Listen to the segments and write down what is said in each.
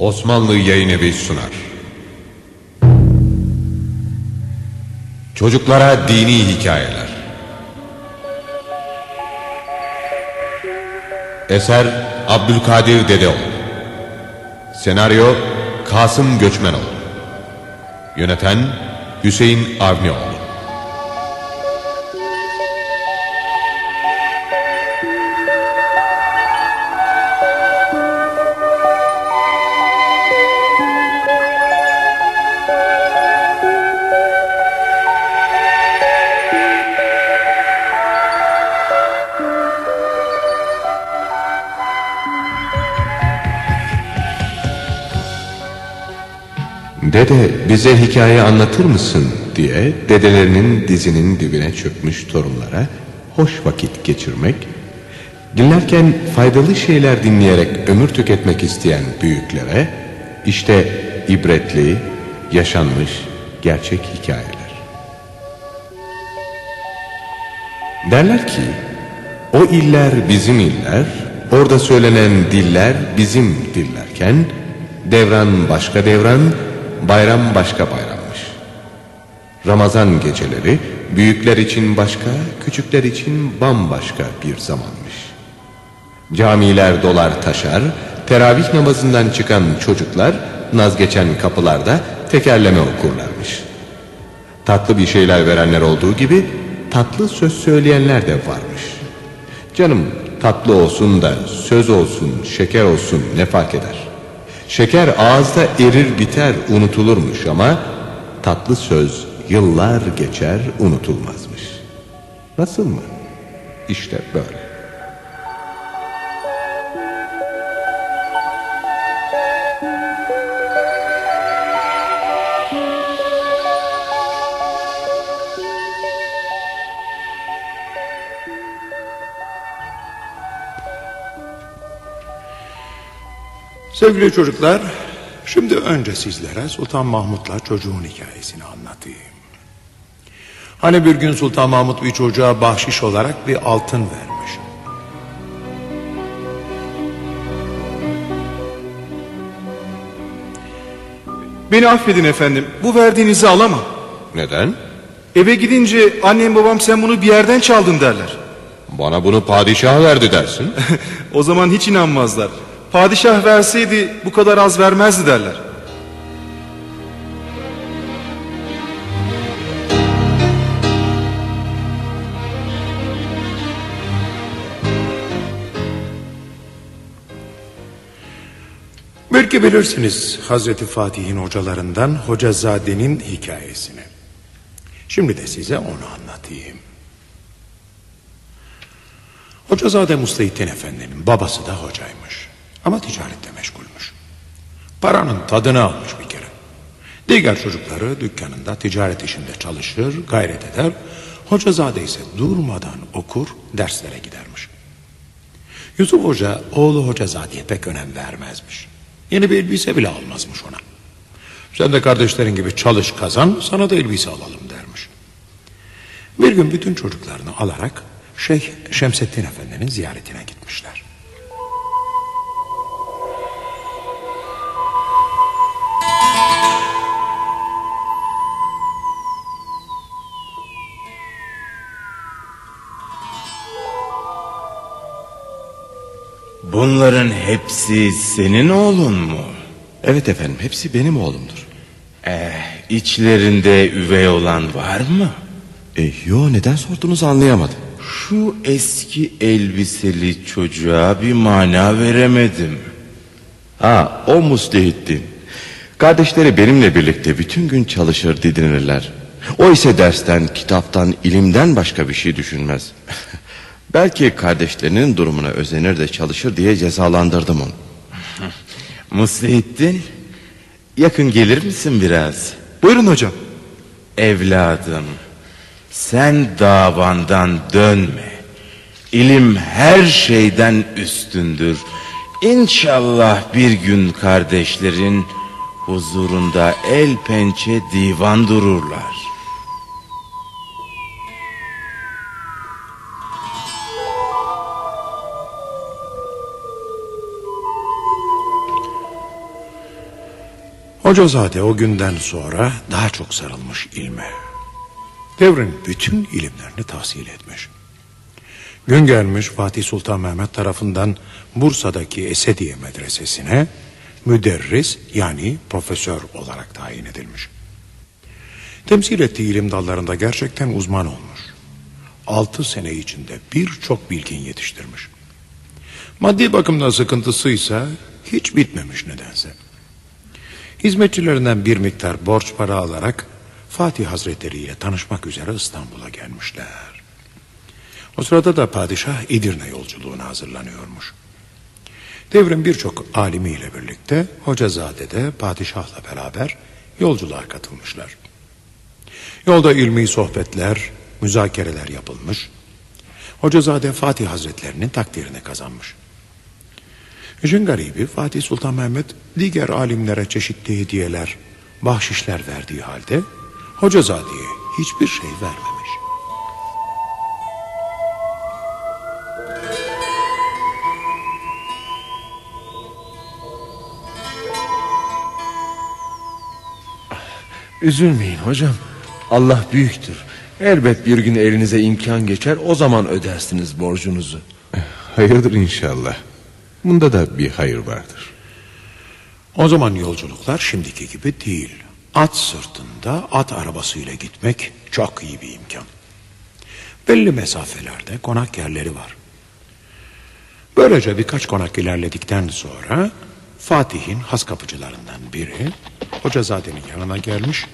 Osmanlı Yayın Evi sunar. Çocuklara Dini Hikayeler. Eser Abdülkadir Dedeoğlu. Senaryo Kasım Göçmenoğlu. Yöneten Hüseyin Avnioğlu Dede bize hikaye anlatır mısın diye dedelerinin dizinin dibine çökmüş torunlara hoş vakit geçirmek, dinlerken faydalı şeyler dinleyerek ömür tüketmek isteyen büyüklere işte ibretli, yaşanmış gerçek hikayeler. Derler ki o iller bizim iller, orada söylenen diller bizim dillerken devran başka devran, bayram başka bayrammış. Ramazan geceleri büyükler için başka, küçükler için bambaşka bir zamanmış. Camiler dolar taşar, teravih namazından çıkan çocuklar naz geçen kapılarda tekerleme okurlarmış. Tatlı bir şeyler verenler olduğu gibi tatlı söz söyleyenler de varmış. Canım tatlı olsun da söz olsun, şeker olsun ne fark eder? Şeker ağızda erir biter unutulurmuş ama tatlı söz yıllar geçer unutulmazmış. Nasıl mı? İşte böyle. Sevgili çocuklar, şimdi önce sizlere Sultan Mahmut'la çocuğun hikayesini anlatayım. Hani bir gün Sultan Mahmut bir çocuğa bahşiş olarak bir altın vermiş. Beni affedin efendim. Bu verdiğinizi alamam. Neden? Eve gidince annem babam sen bunu bir yerden çaldın derler. Bana bunu padişah verdi dersin. O zaman hiç inanmazlar. Padişah verseydi bu kadar az vermezdi derler. Belki bilirsiniz Hazreti Fatih'in hocalarından Hocazade'nin hikayesini. Şimdi de size onu anlatayım. Hocazade Mustahittin Efendi'nin babası da hocaymış. Ama ticarette meşgulmüş. Paranın tadını almış bir kere. Diğer çocukları dükkanında ticaret işinde çalışır, gayret eder. Hocazade ise durmadan okur, derslere gidermiş. Yusuf Hoca oğlu Hocazade'ye pek önem vermezmiş. Yeni bir elbise bile almazmış ona. Sen de kardeşlerin gibi çalış kazan sana da elbise alalım dermiş. Bir gün bütün çocuklarını alarak Şeyh Şemsettin Efendi'nin ziyaretine gitmişler. Bunların hepsi senin oğlun mu? Evet efendim hepsi benim oğlumdur. Eh, içlerinde üvey olan var mı? E, yo neden sordunuz anlayamadım. Şu eski elbiseli çocuğa bir mana veremedim. Ha o Muslihittin. Kardeşleri benimle birlikte bütün gün çalışır didinirler. O ise dersten, kitaptan, ilimden başka bir şey düşünmez. Belki kardeşlerinin durumuna özenir de çalışır diye cezalandırdım onu. Muslihittin, yakın gelir misin biraz? Buyurun hocam. Evladım, sen davandan dönme. İlim her şeyden üstündür. İnşallah bir gün kardeşlerin huzurunda el pençe divan dururlar. Hocazade o günden sonra daha çok sarılmış ilme. Devrin bütün ilimlerini tahsil etmiş. Gün gelmiş Fatih Sultan Mehmet tarafından Bursa'daki Esediye Medresesi'ne müderris yani profesör olarak tayin edilmiş. Temsil ettiği ilim dallarında gerçekten uzman olmuş. Altı sene içinde birçok bilgin yetiştirmiş. Maddi bakımdan sıkıntısıysa hiç bitmemiş nedense. Hizmetçilerinden bir miktar borç para alarak Fatih Hazretleri tanışmak üzere İstanbul'a gelmişler. O sırada da padişah İdirne yolculuğuna hazırlanıyormuş. Devrin birçok alimiyle birlikte Hocazade de padişahla beraber yolculuğa katılmışlar. Yolda ilmi sohbetler, müzakereler yapılmış. Hocazade Fatih Hazretlerinin takdirini kazanmış. İşin garibi Fatih Sultan Mehmet diğer alimlere çeşitli hediyeler, bahşişler verdiği halde Hocazade'ye hiçbir şey vermemiş. Üzülmeyin hocam. Allah büyüktür. Elbet bir gün elinize imkan geçer o zaman ödersiniz borcunuzu. Hayırdır inşallah. Bunda da bir hayır vardır. O zaman yolculuklar şimdiki gibi değil. At sırtında at arabasıyla gitmek çok iyi bir imkan. Belli mesafelerde konak yerleri var. Böylece birkaç konak ilerledikten sonra Fatih'in has kapıcılarından biri Hocazade'nin yanına gelmiş,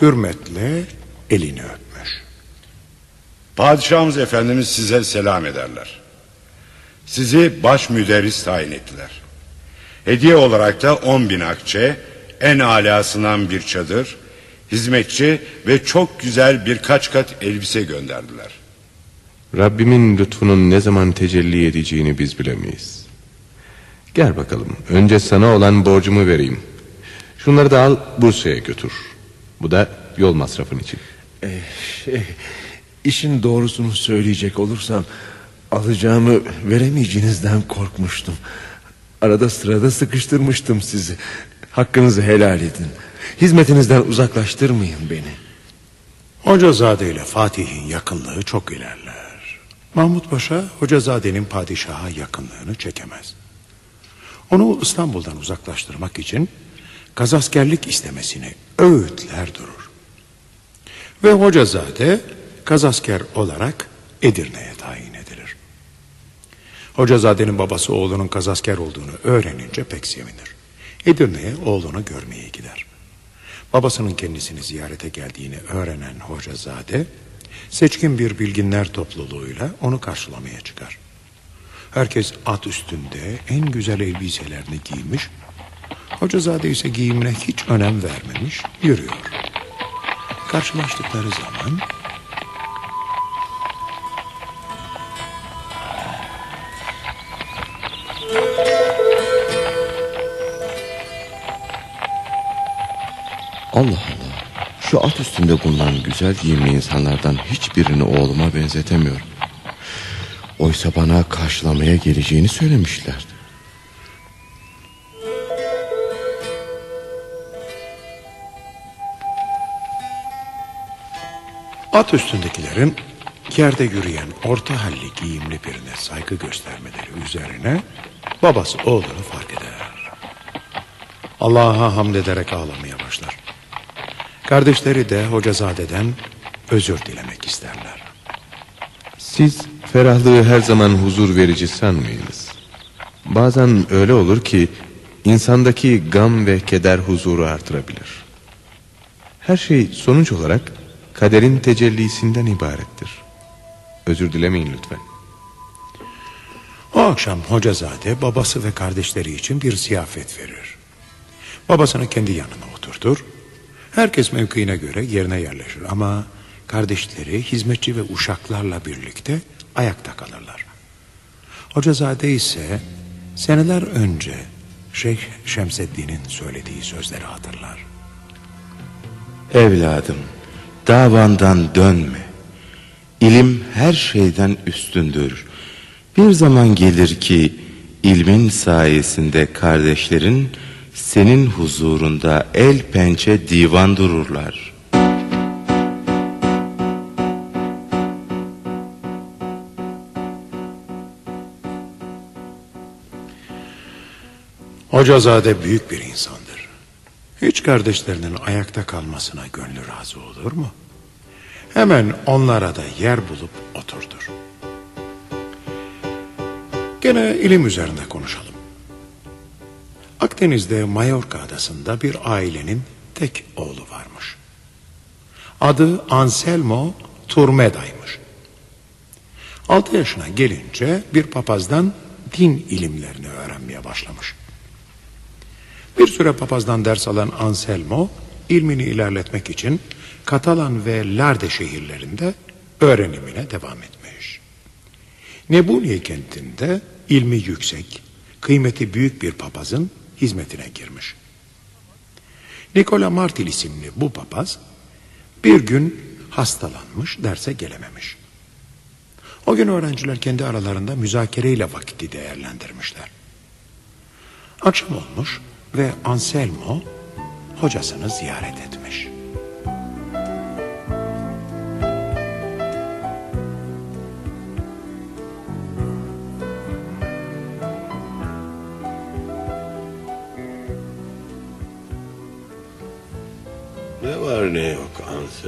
hürmetle elini öpmüş. Padişahımız Efendimiz size selam ederler. Sizi baş müderris tayin ettiler. Hediye olarak da on bin akçe, en alasından bir çadır, hizmetçi ve çok güzel birkaç kat elbise gönderdiler. Rabbimin lütfunun ne zaman tecelli edeceğini biz bilemeyiz. Gel bakalım. Önce sana olan borcumu vereyim. Şunları da al Bursa'ya götür. Bu da yol masrafın için. Ee, şey, işin doğrusunu söyleyecek olursam alacağımı veremeyeceğinizden korkmuştum. Arada sırada sıkıştırmıştım sizi. Hakkınızı helal edin. Hizmetinizden uzaklaştırmayın beni. Hocazade ile Fatih'in yakınlığı çok ilerler. Mahmut Paşa Hocazade'nin padişaha yakınlığını çekemez. Onu İstanbul'dan uzaklaştırmak için kazaskerlik istemesini öğütler durur. Ve Hocazade kazasker olarak Edirne'ye tayin. Hocazade'nin babası oğlunun kazasker olduğunu öğrenince pek sevinir. Edirne'ye oğlunu görmeye gider. Babasının kendisini ziyarete geldiğini öğrenen Hocazade, seçkin bir bilginler topluluğuyla onu karşılamaya çıkar. Herkes at üstünde en güzel elbiselerini giymiş, Hocazade ise giyimine hiç önem vermemiş, yürüyor. Karşılaştıkları zaman Allah Allah. Şu at üstünde bulunan güzel giyimli insanlardan hiçbirini oğluma benzetemiyorum. Oysa bana karşılamaya geleceğini söylemişlerdi. At üstündekilerin yerde yürüyen orta halli giyimli birine saygı göstermeleri üzerine babası oğlunu fark eder. Allah'a hamd ederek ağlamaya başlar. Kardeşleri de Hocazade'den özür dilemek isterler. Siz ferahlığı her zaman huzur verici sanmayınız. Bazen öyle olur ki insandaki gam ve keder huzuru artırabilir. Her şey sonuç olarak kaderin tecellisinden ibarettir. Özür dilemeyin lütfen. O akşam Hocazade babası ve kardeşleri için bir ziyafet verir. Babasını kendi yanına oturtur. Herkes mevkiine göre yerine yerleşir ama kardeşleri hizmetçi ve uşaklarla birlikte ayakta kalırlar. Hocazade ise seneler önce Şeyh Şemseddin'in söylediği sözleri hatırlar. Evladım, davandan dönme. İlim her şeyden üstündür. Bir zaman gelir ki ilmin sayesinde kardeşlerin senin huzurunda el pençe divan dururlar. Hocazade büyük bir insandır. Hiç kardeşlerinin ayakta kalmasına gönlü razı olur mu? Hemen onlara da yer bulup oturtur. Gene ilim üzerinde konuşalım. Akdeniz'de Mallorca adasında bir ailenin tek oğlu varmış. Adı Anselmo Turmeda'ymış. Altı yaşına gelince bir papazdan din ilimlerini öğrenmeye başlamış. Bir süre papazdan ders alan Anselmo ilmini ilerletmek için Katalan ve Larde şehirlerinde öğrenimine devam etmiş. Nebuniye kentinde ilmi yüksek, kıymeti büyük bir papazın hizmetine girmiş. Nikola Martil isimli bu papaz bir gün hastalanmış, derse gelememiş. O gün öğrenciler kendi aralarında müzakereyle vakti değerlendirmişler. Akşam olmuş ve Anselmo hocasını ziyaret etmiş.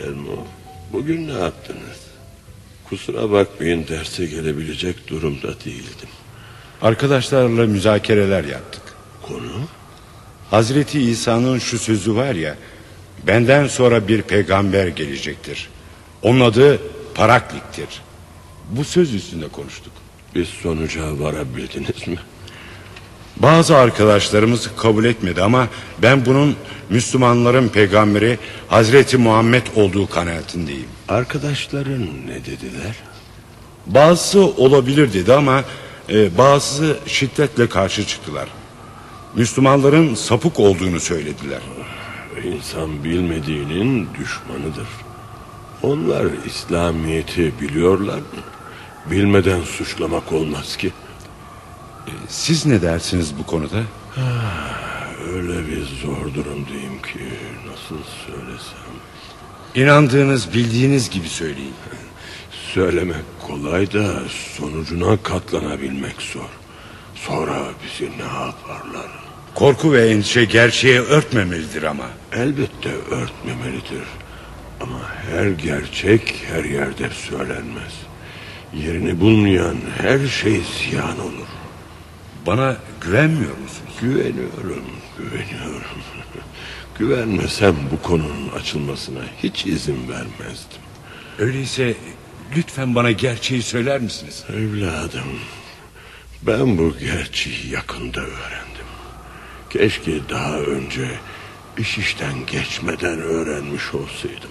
Anselmo. Bugün ne yaptınız? Kusura bakmayın derse gelebilecek durumda değildim. Arkadaşlarla müzakereler yaptık. Konu? Hazreti İsa'nın şu sözü var ya Benden sonra bir peygamber gelecektir Onun adı Paraklik'tir Bu söz üstünde konuştuk Bir sonuca varabildiniz mi? Bazı arkadaşlarımız kabul etmedi ama ben bunun Müslümanların peygamberi Hazreti Muhammed olduğu kanaatindeyim. Arkadaşların ne dediler? Bazısı olabilir dedi ama e, bazısı şiddetle karşı çıktılar. Müslümanların sapık olduğunu söylediler. İnsan bilmediğinin düşmanıdır. Onlar İslamiyet'i biliyorlar mı? Bilmeden suçlamak olmaz ki. Siz ne dersiniz bu konuda? Öyle bir zor durumdayım ki nasıl söylesem. İnandığınız, bildiğiniz gibi söyleyin. Söylemek kolay da sonucuna katlanabilmek zor. Sonra bizi ne yaparlar? Korku ve endişe gerçeği örtmemelidir ama. Elbette örtmemelidir. Ama her gerçek her yerde söylenmez. Yerini bulmayan her şey ziyan olur. Bana güvenmiyor musunuz? Güveniyorum, güveniyorum. Güvenmesem bu konunun açılmasına hiç izin vermezdim. Öyleyse lütfen bana gerçeği söyler misiniz? Evladım, ben bu gerçeği yakında öğrendim. Keşke daha önce iş işten geçmeden öğrenmiş olsaydım.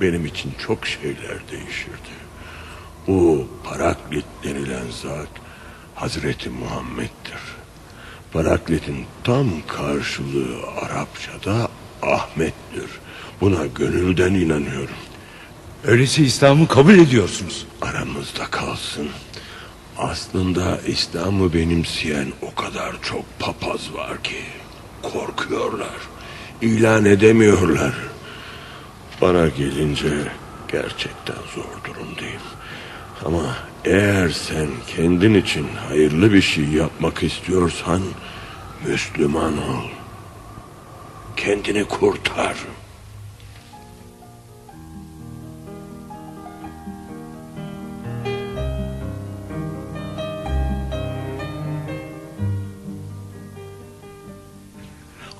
Benim için çok şeyler değişirdi. Bu Paraklit denilen zat Hazreti Muhammed'dir. Paraklit'in tam karşılığı Arapçada Ahmet'tir. Buna gönülden inanıyorum. Öyleyse İslam'ı kabul ediyorsunuz. Aramızda kalsın. Aslında İslam'ı benimseyen o kadar çok papaz var ki korkuyorlar. İlan edemiyorlar. Bana gelince gerçekten zor durumdayım. Ama eğer sen kendin için hayırlı bir şey yapmak istiyorsan Müslüman ol. Kendini kurtar.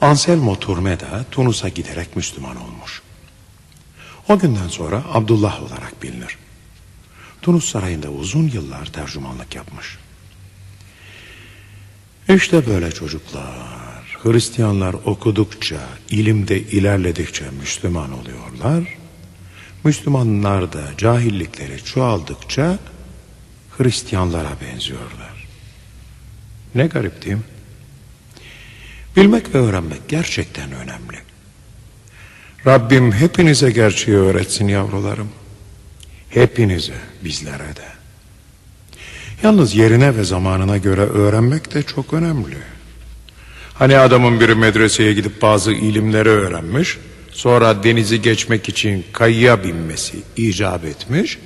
Anselmo Turmeda Tunus'a giderek Müslüman olmuş. O günden sonra Abdullah olarak bilinir. Tunus sarayında uzun yıllar tercümanlık yapmış. İşte böyle çocuklar. Hristiyanlar okudukça, ilimde ilerledikçe Müslüman oluyorlar. Müslümanlar da cahillikleri çoğaldıkça Hristiyanlara benziyorlar. Ne garip değil mi? Bilmek ve öğrenmek gerçekten önemli. Rabbim hepinize gerçeği öğretsin yavrularım. Hepinize, bizlere de. Yalnız yerine ve zamanına göre öğrenmek de çok önemli. Hani adamın biri medreseye gidip bazı ilimleri öğrenmiş. Sonra denizi geçmek için kayıya binmesi icap etmiş.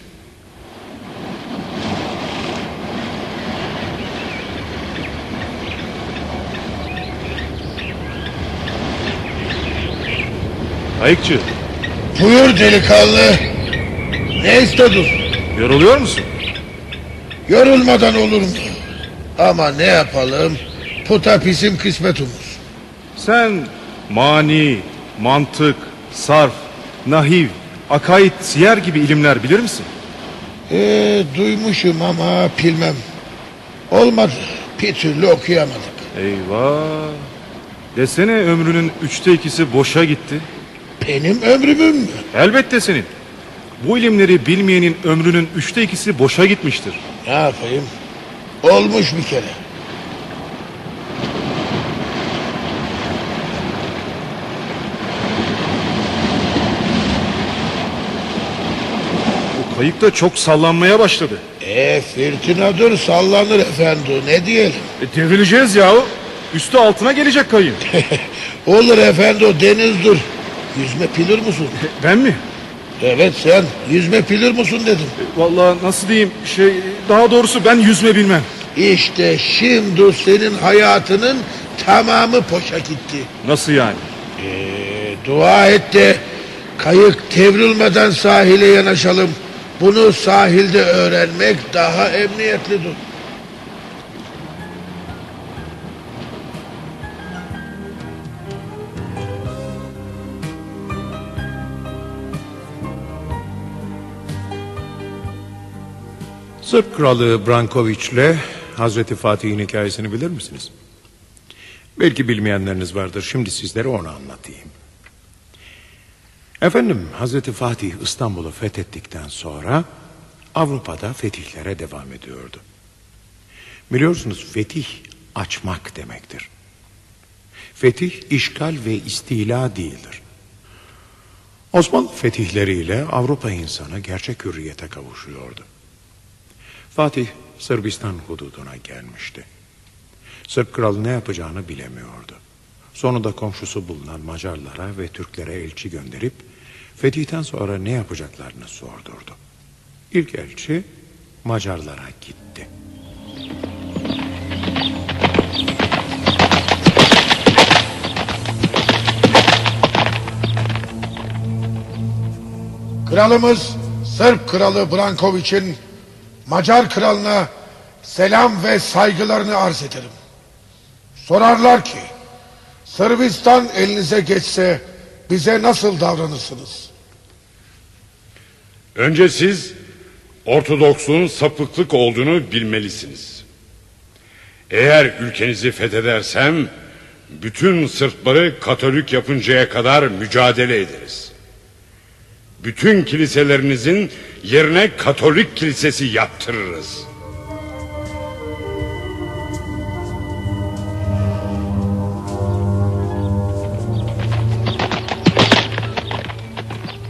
Ayıkçı Buyur delikanlı. Ne istedin? yoruluyor musun? Yorulmadan olur mu? Ama ne yapalım? Puta bizim kısmetimiz. Sen mani, mantık, sarf, nahiv, akaid, siyer gibi ilimler bilir misin? Ee, duymuşum ama bilmem. Olmadı. Bir türlü okuyamadık. Eyvah. Desene ömrünün üçte ikisi boşa gitti. Benim ömrümün mü? Elbette senin. Bu ilimleri bilmeyenin ömrünün üçte ikisi boşa gitmiştir. Ne yapayım? Olmuş bir kere. Bu kayık da çok sallanmaya başladı. E fırtınadır sallanır efendi ne diyelim. E, devrileceğiz yahu. Üstü altına gelecek kayığın. Olur efendi o denizdir. Yüzme bilir misin? ben mi? Evet sen yüzme bilir misin dedim. Vallahi nasıl diyeyim şey daha doğrusu ben yüzme bilmem. İşte şimdi senin hayatının tamamı poşa gitti. Nasıl yani? Ee, dua et de kayık devrilmeden sahile yanaşalım. Bunu sahilde öğrenmek daha emniyetlidir. Sırp kralı Brankoviç'le Hazreti Fatih'in hikayesini bilir misiniz? Belki bilmeyenleriniz vardır. Şimdi sizlere onu anlatayım. Efendim Hazreti Fatih İstanbul'u fethettikten sonra Avrupa'da fetihlere devam ediyordu. Biliyorsunuz fetih açmak demektir. Fetih işgal ve istila değildir. Osmanlı fetihleriyle Avrupa insanı gerçek hürriyete kavuşuyordu. Fatih Sırbistan hududuna gelmişti. Sırp kralı ne yapacağını bilemiyordu. Sonunda komşusu bulunan Macarlara ve Türklere elçi gönderip fetihten sonra ne yapacaklarını sordurdu. İlk elçi Macarlara gitti. Kralımız Sırp kralı Brankoviç'in Macar kralına selam ve saygılarını arz ederim. Sorarlar ki Sırbistan elinize geçse bize nasıl davranırsınız? Önce siz Ortodoksluğun sapıklık olduğunu bilmelisiniz. Eğer ülkenizi fethedersem bütün Sırpları Katolik yapıncaya kadar mücadele ederiz. Bütün kiliselerinizin yerine Katolik kilisesi yaptırırız.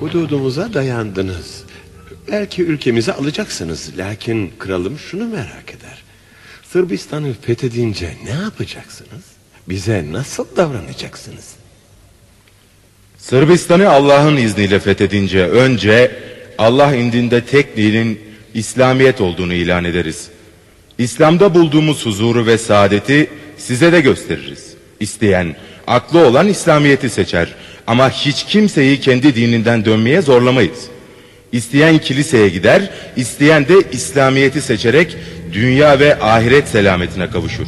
Hududumuza dayandınız. Belki ülkemizi alacaksınız. Lakin kralım şunu merak eder. Sırbistan'ı fethedince ne yapacaksınız? Bize nasıl davranacaksınız? Sırbistan'ı Allah'ın izniyle fethedince önce Allah indinde tek dinin İslamiyet olduğunu ilan ederiz. İslam'da bulduğumuz huzuru ve saadeti size de gösteririz. İsteyen, aklı olan İslamiyet'i seçer. Ama hiç kimseyi kendi dininden dönmeye zorlamayız. İsteyen kiliseye gider, isteyen de İslamiyet'i seçerek dünya ve ahiret selametine kavuşur.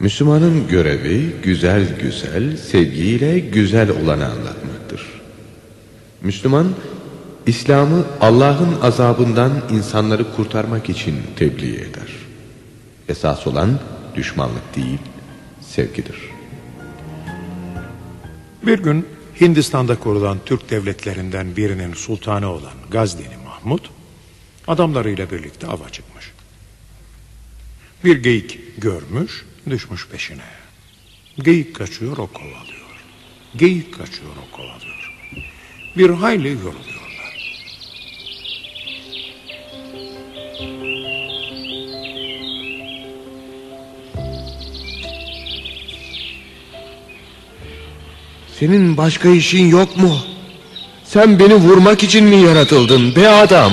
Müslümanın görevi güzel güzel, sevgiyle güzel olanı anlatmaktır. Müslüman, İslam'ı Allah'ın azabından insanları kurtarmak için tebliğ eder. Esas olan düşmanlık değil, sevgidir. Bir gün Hindistan'da kurulan Türk devletlerinden birinin sultanı olan Gazneli Mahmut adamlarıyla birlikte ava çıkmış. Bir geyik görmüş, Düşmüş peşine. Geyik kaçıyor o kovalıyor. Geyik kaçıyor o kovalıyor. Bir hayli yoruluyorlar. Senin başka işin yok mu? Sen beni vurmak için mi yaratıldın be adam?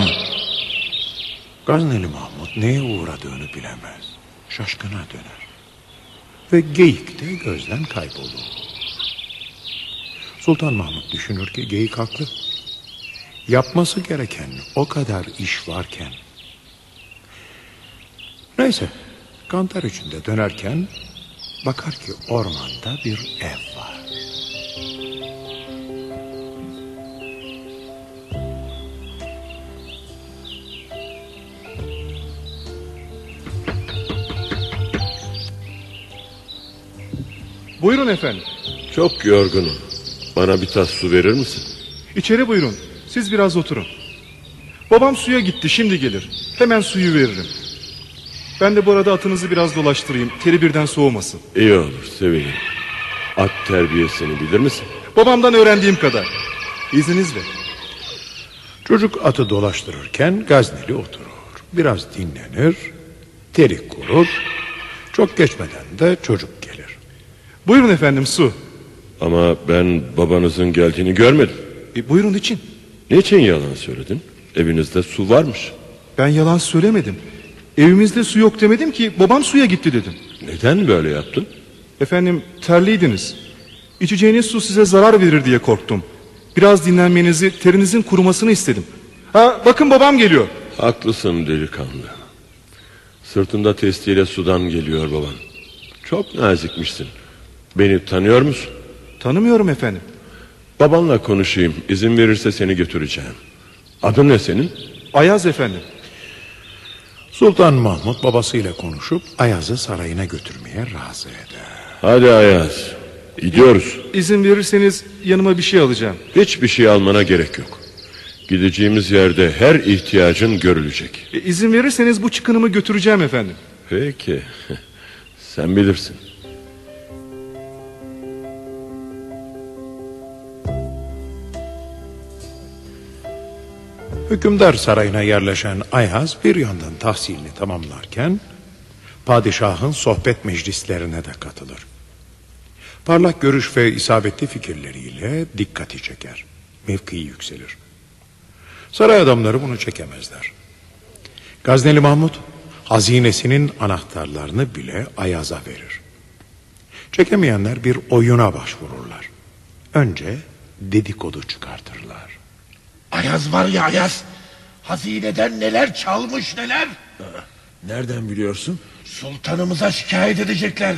Gazneli Mahmut neye uğradığını bilemez. Şaşkına döner. Ve geyik de gözden kaybolur. Sultan Mahmut düşünür ki geyik haklı. Yapması gereken o kadar iş varken. Neyse kantar içinde dönerken bakar ki ormanda bir ev var. Buyurun efendim. Çok yorgunum. Bana bir tas su verir misin? İçeri buyurun. Siz biraz oturun. Babam suya gitti şimdi gelir. Hemen suyu veririm. Ben de bu arada atınızı biraz dolaştırayım. Teri birden soğumasın. İyi olur sevinirim. At terbiyesini bilir misin? Babamdan öğrendiğim kadar. İzninizle. Çocuk atı dolaştırırken Gazneli oturur. Biraz dinlenir, teri kurur. Çok geçmeden de çocuk gelir. Buyurun efendim su. Ama ben babanızın geldiğini görmedim. E, buyurun için. Niçin yalan söyledin? Evinizde su varmış. Ben yalan söylemedim. Evimizde su yok demedim ki babam suya gitti dedim. Neden böyle yaptın? Efendim terliydiniz. İçeceğiniz su size zarar verir diye korktum. Biraz dinlenmenizi, terinizin kurumasını istedim. Ha bakın babam geliyor. Haklısın delikanlı. Sırtında testiyle sudan geliyor baban. Çok nazikmişsin. Beni tanıyor musun? Tanımıyorum efendim. Babanla konuşayım. İzin verirse seni götüreceğim. Adın ne senin? Ayaz efendim. Sultan Mahmut babasıyla konuşup Ayaz'ı sarayına götürmeye razı eder. Hadi Ayaz. Gidiyoruz. İzin verirseniz yanıma bir şey alacağım. Hiçbir şey almana gerek yok. Gideceğimiz yerde her ihtiyacın görülecek. E, izin verirseniz bu çıkınımı götüreceğim efendim. Peki. Sen bilirsin. Hükümdar sarayına yerleşen Ayaz bir yandan tahsilini tamamlarken padişahın sohbet meclislerine de katılır. Parlak görüş ve isabetli fikirleriyle dikkati çeker. Mevkii yükselir. Saray adamları bunu çekemezler. Gazneli Mahmut hazinesinin anahtarlarını bile Ayaz'a verir. Çekemeyenler bir oyuna başvururlar. Önce dedikodu çıkartırlar. Ayaz var ya Ayaz. Hazineden neler çalmış neler. Nereden biliyorsun? Sultanımıza şikayet edecekler.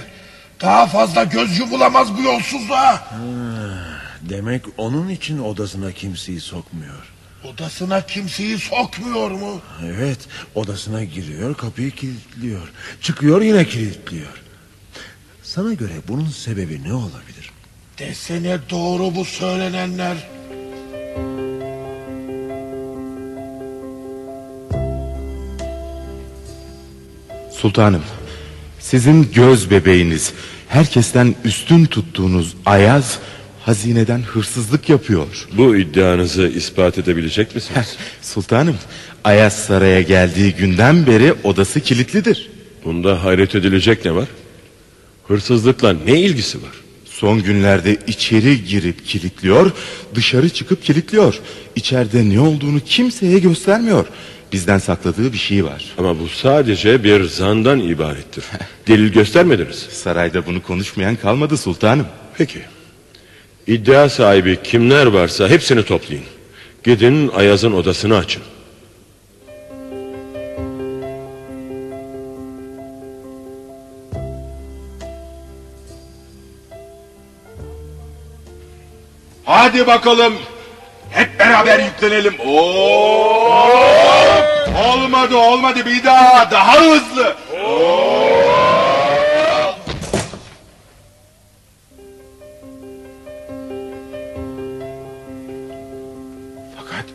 Daha fazla göz yumulamaz bu yolsuzluğa. Demek onun için odasına kimseyi sokmuyor. Odasına kimseyi sokmuyor mu? Evet odasına giriyor kapıyı kilitliyor. Çıkıyor yine kilitliyor. Sana göre bunun sebebi ne olabilir? Desene doğru bu söylenenler. Sultanım, sizin göz bebeğiniz, herkesten üstün tuttuğunuz Ayaz hazineden hırsızlık yapıyor. Bu iddianızı ispat edebilecek misiniz? Sultanım, Ayaz saraya geldiği günden beri odası kilitlidir. Bunda hayret edilecek ne var? Hırsızlıkla ne ilgisi var? Son günlerde içeri girip kilitliyor, dışarı çıkıp kilitliyor. İçeride ne olduğunu kimseye göstermiyor. Bizden sakladığı bir şey var. Ama bu sadece bir zandan ibarettir. Delil göstermediniz. Sarayda bunu konuşmayan kalmadı sultanım. Peki. İddia sahibi kimler varsa hepsini toplayın. Gidin Ayaz'ın odasını açın. Hadi bakalım. Hep beraber yüklenelim. Oo! Olmadı olmadı bir daha daha hızlı. Fakat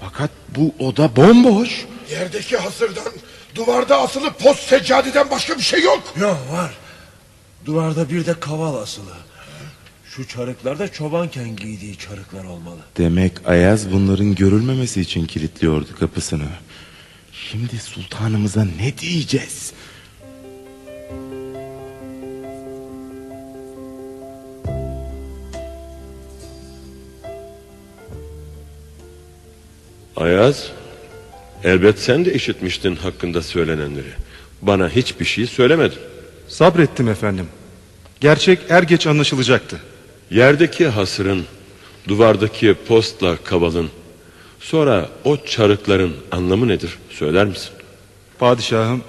fakat bu oda bomboş. Yerdeki hasırdan, duvarda asılı post seccadeden başka bir şey yok. Yok var. Duvarda bir de kaval asılı. Şu çarıklar da çobanken giydiği çarıklar olmalı. Demek Ayaz bunların görülmemesi için kilitliyordu kapısını. Şimdi sultanımıza ne diyeceğiz? Ayaz, elbet sen de işitmiştin hakkında söylenenleri. Bana hiçbir şey söylemedin. Sabrettim efendim. Gerçek er geç anlaşılacaktı. Yerdeki hasırın, duvardaki postla kavalın, sonra o çarıkların anlamı nedir söyler misin? Padişahım,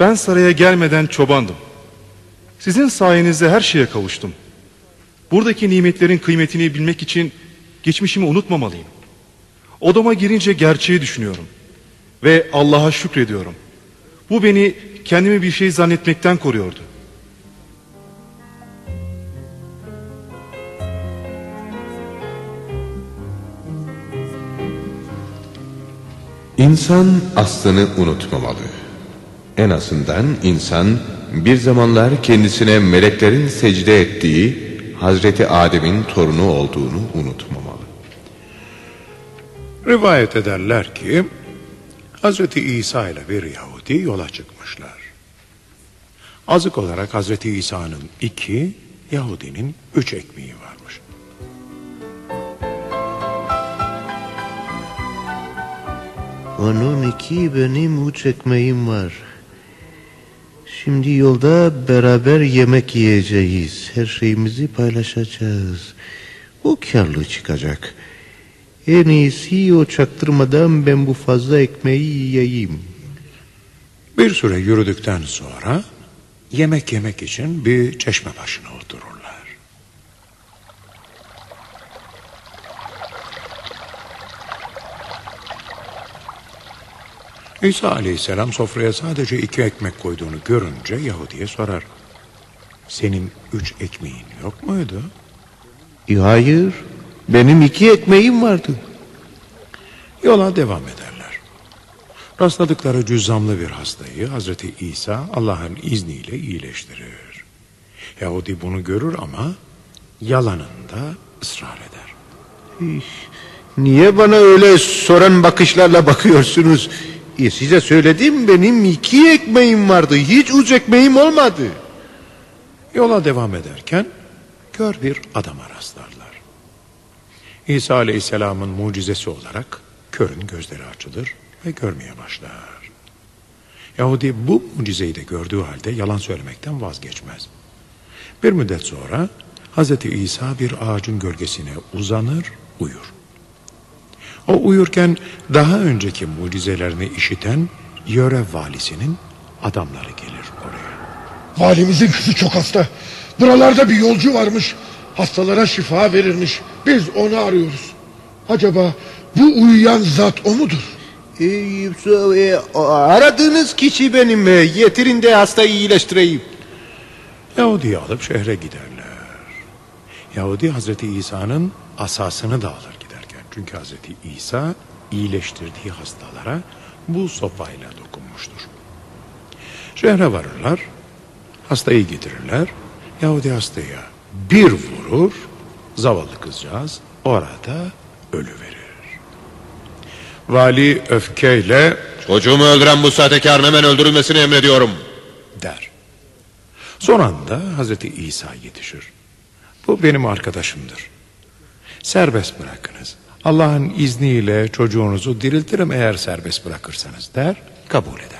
ben saraya gelmeden çobandım. Sizin sayenizde her şeye kavuştum. Buradaki nimetlerin kıymetini bilmek için geçmişimi unutmamalıyım. Odama girince gerçeği düşünüyorum. Ve Allah'a şükrediyorum. Bu beni kendimi bir şey zannetmekten koruyordu. İnsan aslını unutmamalı. En azından insan bir zamanlar kendisine meleklerin secde ettiği Hazreti Adem'in torunu olduğunu unutmamalı. Rivayet ederler ki Hazreti İsa ile bir Yahudi yola çıkmışlar. Azık olarak Hazreti İsa'nın iki, Yahudinin üç ekmeği varmış. Onun iki benim üç ekmeğim var. Şimdi yolda beraber yemek yiyeceğiz. Her şeyimizi paylaşacağız. O karlı çıkacak. En iyisi o çaktırmadan ben bu fazla ekmeği yiyeyim. Bir süre yürüdükten sonra yemek yemek için bir çeşme başına otururlar. İsa aleyhisselam sofraya sadece iki ekmek koyduğunu görünce Yahudi'ye sorar. Senin üç ekmeğin yok muydu? E, hayır. Benim iki ekmeğim vardı. Yola devam ederler. Rastladıkları cüzzamlı bir hastayı Hazreti İsa Allah'ın izniyle iyileştirir. Yahudi bunu görür ama yalanında ısrar eder. Niye bana öyle soran bakışlarla bakıyorsunuz? E size söyledim benim iki ekmeğim vardı. Hiç üç ekmeğim olmadı. Yola devam ederken kör bir adama rastlarlar. İsa Aleyhisselam'ın mucizesi olarak körün gözleri açılır ve görmeye başlar. Yahudi bu mucizeyi de gördüğü halde yalan söylemekten vazgeçmez. Bir müddet sonra Hazreti İsa bir ağacın gölgesine uzanır, uyur. O uyurken daha önceki mucizelerini işiten yöre valisinin adamları gelir oraya. Valimizin kızı çok hasta. Buralarda bir yolcu varmış. Hastalara şifa verirmiş. Biz onu arıyoruz. Acaba bu uyuyan zat o mudur? E, e, aradığınız kişi benim. E, getirin de hastayı iyileştireyim. Yahudi'yi alıp şehre giderler. Yahudi Hazreti İsa'nın asasını da alır. Çünkü Hazreti İsa iyileştirdiği hastalara bu sopayla dokunmuştur. Şehre varırlar, hastayı getirirler. Yahudi hastaya bir vurur, zavallı kızcağız orada ölüverir. Vali öfkeyle Çocuğumu öldüren bu sahtekarın hemen öldürülmesini emrediyorum. der. Son anda Hazreti İsa yetişir. Bu benim arkadaşımdır. Serbest bırakınız. Allah'ın izniyle çocuğunuzu diriltirim eğer serbest bırakırsanız der, kabul ederler.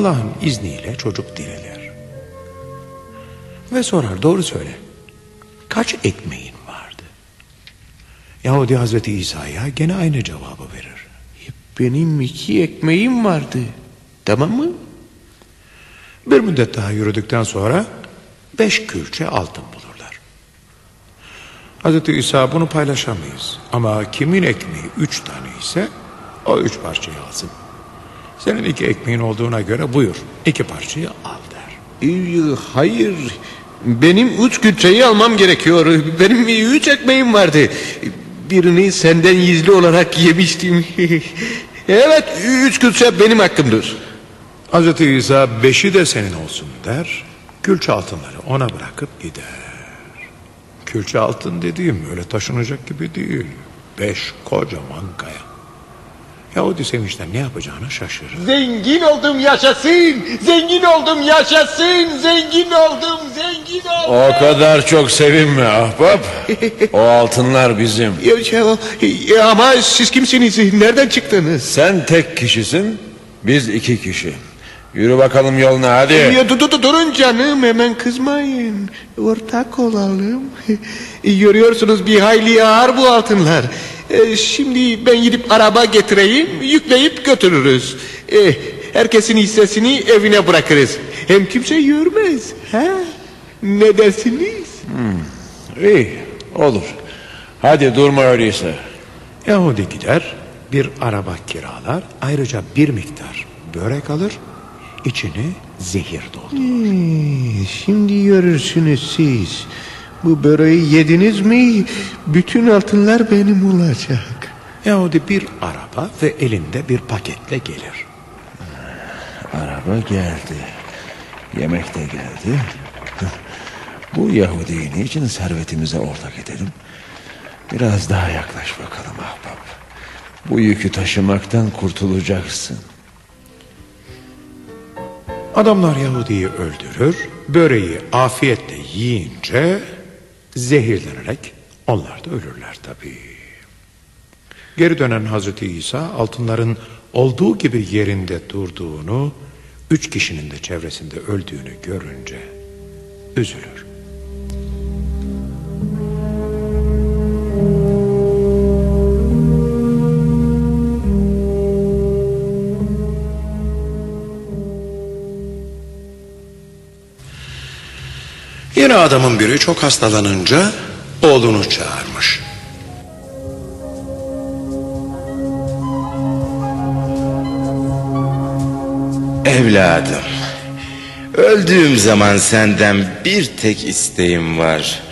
Allah'ın izniyle çocuk dirilir. Ve sorar doğru söyle. Kaç ekmeğin vardı? Yahudi Hazreti İsa'ya gene aynı cevabı verir. Benim iki ekmeğim vardı. Tamam mı? Bir müddet daha yürüdükten sonra beş külçe altın bulurlar. Hazreti İsa bunu paylaşamayız. Ama kimin ekmeği üç tane ise o üç parçayı alsın. Senin iki ekmeğin olduğuna göre buyur iki parçayı al der. Ee, hayır. Benim üç külçeyi almam gerekiyor. Benim üç ekmeğim vardı. Birini senden gizli olarak yemiştim. evet, üç külçe benim hakkımdır. Hazreti İsa beşi de senin olsun der. Külçe altınları ona bırakıp gider. Külçe altın dediğim öyle taşınacak gibi değil. Beş kocaman kaya. Yahudi sevinçten ne yapacağını şaşırır. Zengin oldum yaşasın. Zengin oldum yaşasın. Zengin oldum. Zengin oldum. O kadar çok sevinme ahbap. O altınlar bizim. Ya, ya, ama siz kimsiniz? Nereden çıktınız? Sen tek kişisin, biz iki kişi. Yürü bakalım yoluna hadi. Ya, dur, dur, durun canım hemen kızmayın. Ortak olalım. Görüyorsunuz bir hayli ağır bu altınlar. Ee, şimdi ben gidip araba getireyim, yükleyip götürürüz. Ee, herkesin hissesini evine bırakırız. Hem kimse görmez. Ha? Ne dersiniz? Hmm, iyi, olur. Hadi durma öyleyse. Yahudi gider bir araba kiralar ayrıca bir miktar börek alır içini zehir doldurur. Ee, şimdi görürsünüz siz. Bu böreği yediniz mi bütün altınlar benim olacak. Yahudi bir araba ve elinde bir paketle gelir. Araba geldi. Yemek de geldi. Bu Yahudi'yi niçin servetimize ortak edelim? Biraz daha yaklaş bakalım ahbap. Bu yükü taşımaktan kurtulacaksın. Adamlar Yahudi'yi öldürür, böreği afiyetle yiyince zehirlenerek onlar da ölürler tabii. Geri dönen Hazreti İsa altınların olduğu gibi yerinde durduğunu, üç kişinin de çevresinde öldüğünü görünce üzülür. Yine adamın biri çok hastalanınca oğlunu çağırmış. Evladım, öldüğüm zaman senden bir tek isteğim var.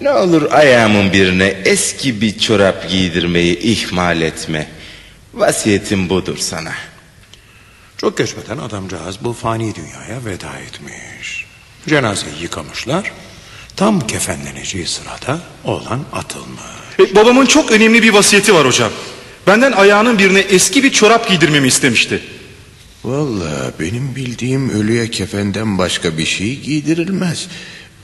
Ne olur ayağımın birine eski bir çorap giydirmeyi ihmal etme. Vasiyetim budur sana. Çok geçmeden adamcağız bu fani dünyaya veda etmiş. Cenazeyi yıkamışlar. Tam kefenleneceği sırada oğlan atılmış. E, babamın çok önemli bir vasiyeti var hocam. Benden ayağının birine eski bir çorap giydirmemi istemişti. Vallahi benim bildiğim ölüye kefenden başka bir şey giydirilmez.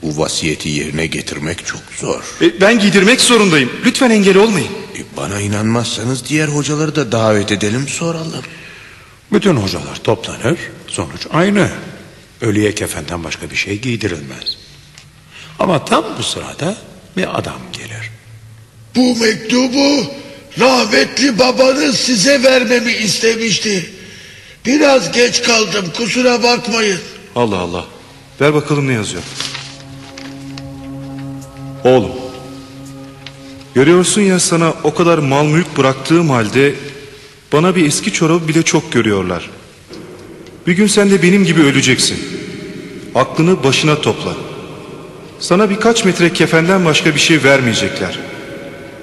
Bu vasiyeti yerine getirmek çok zor. E, ben giydirmek zorundayım. Lütfen engel olmayın. E, bana inanmazsanız diğer hocaları da davet edelim soralım. Bütün hocalar toplanır. Sonuç aynı. Ölüye kefenden başka bir şey giydirilmez. Ama tam bu sırada bir adam gelir. Bu mektubu rahmetli babanız size vermemi istemişti. Biraz geç kaldım kusura bakmayın. Allah Allah. Ver bakalım ne yazıyor. Oğlum. Görüyorsun ya sana o kadar mal mülk bıraktığım halde bana bir eski çorabı bile çok görüyorlar. Bir gün sen de benim gibi öleceksin. Aklını başına topla. Sana birkaç metre kefenden başka bir şey vermeyecekler.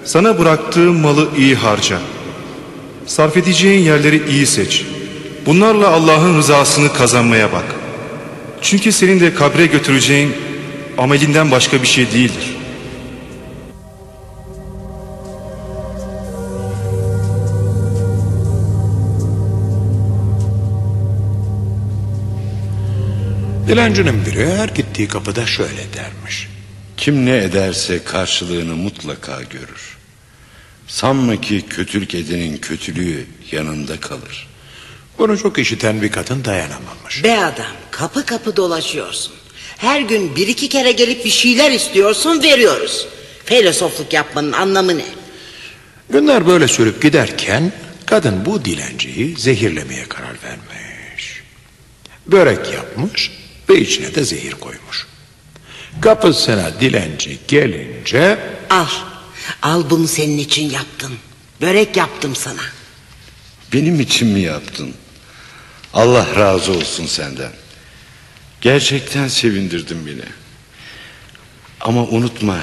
Sana bıraktığım malı iyi harca. Sarf edeceğin yerleri iyi seç. Bunlarla Allah'ın rızasını kazanmaya bak. Çünkü senin de kabre götüreceğin amelinden başka bir şey değildir. Dilencinin biri her gittiği kapıda şöyle dermiş. Kim ne ederse karşılığını mutlaka görür. Sanma ki kötülük edenin kötülüğü yanında kalır. Bunu çok işiten bir kadın dayanamamış. Be adam kapı kapı dolaşıyorsun. Her gün bir iki kere gelip bir şeyler istiyorsun veriyoruz. Filozofluk yapmanın anlamı ne? Günler böyle sürüp giderken kadın bu dilenciyi zehirlemeye karar vermiş. Börek yapmış ve içine de zehir koymuş. Kapısına dilenci gelince Al. Al bunu senin için yaptım. Börek yaptım sana. Benim için mi yaptın? Allah razı olsun senden. Gerçekten sevindirdin beni. Ama unutma,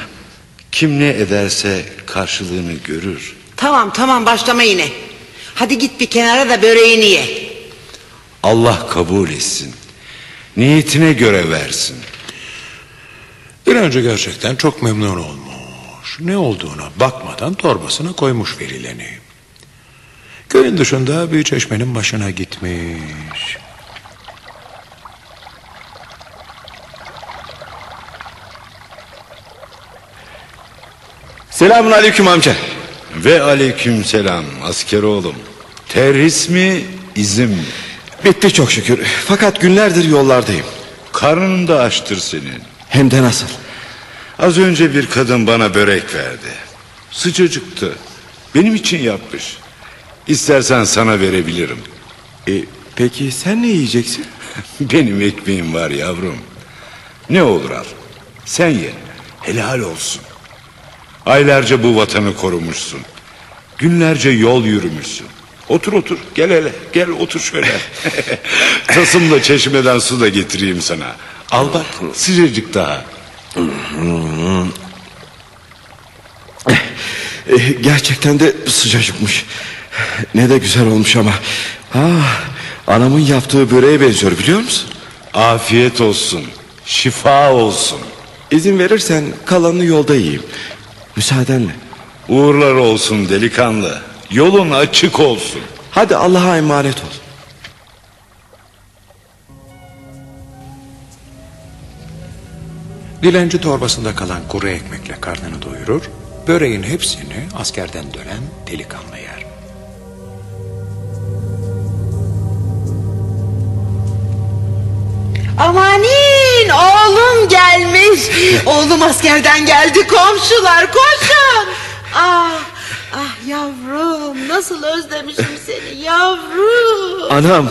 kim ne ederse karşılığını görür. Tamam tamam başlama yine. Hadi git bir kenara da böreğini ye. Allah kabul etsin. Niyetine göre versin. dilenci gerçekten çok memnun olmuş. Ne olduğuna bakmadan torbasına koymuş verileni. Köyün dışında bir çeşmenin başına gitmiş. Selamun aleyküm amca. Ve aleyküm selam asker oğlum. Terhis mi, izim mi? Bitti çok şükür. Fakat günlerdir yollardayım. Karnın da açtır senin. Hem de nasıl? Az önce bir kadın bana börek verdi. Sıcacıktı. Benim için yapmış. İstersen sana verebilirim. E, peki sen ne yiyeceksin? Benim ekmeğim var yavrum. Ne olur al. Sen ye. Helal olsun. Aylarca bu vatanı korumuşsun. Günlerce yol yürümüşsün. Otur otur. Gel hele. Gel otur şöyle. Tasımla çeşmeden su da getireyim sana. Al bak sıcacık daha. E, gerçekten de sıcacıkmış. Ne de güzel olmuş ama. Ah, anamın yaptığı böreğe benziyor biliyor musun? Afiyet olsun. Şifa olsun. İzin verirsen kalanını yolda yiyeyim. Müsaadenle. Uğurlar olsun delikanlı. Yolun açık olsun. Hadi Allah'a emanet ol. Dilenci torbasında kalan kuru ekmekle karnını doyurur, böreğin hepsini askerden dönen delikanlı yer. Amanin oğlum gelmiş. Oğlum askerden geldi komşular koşun. Ah, ah yavrum nasıl özlemişim seni yavrum. Anam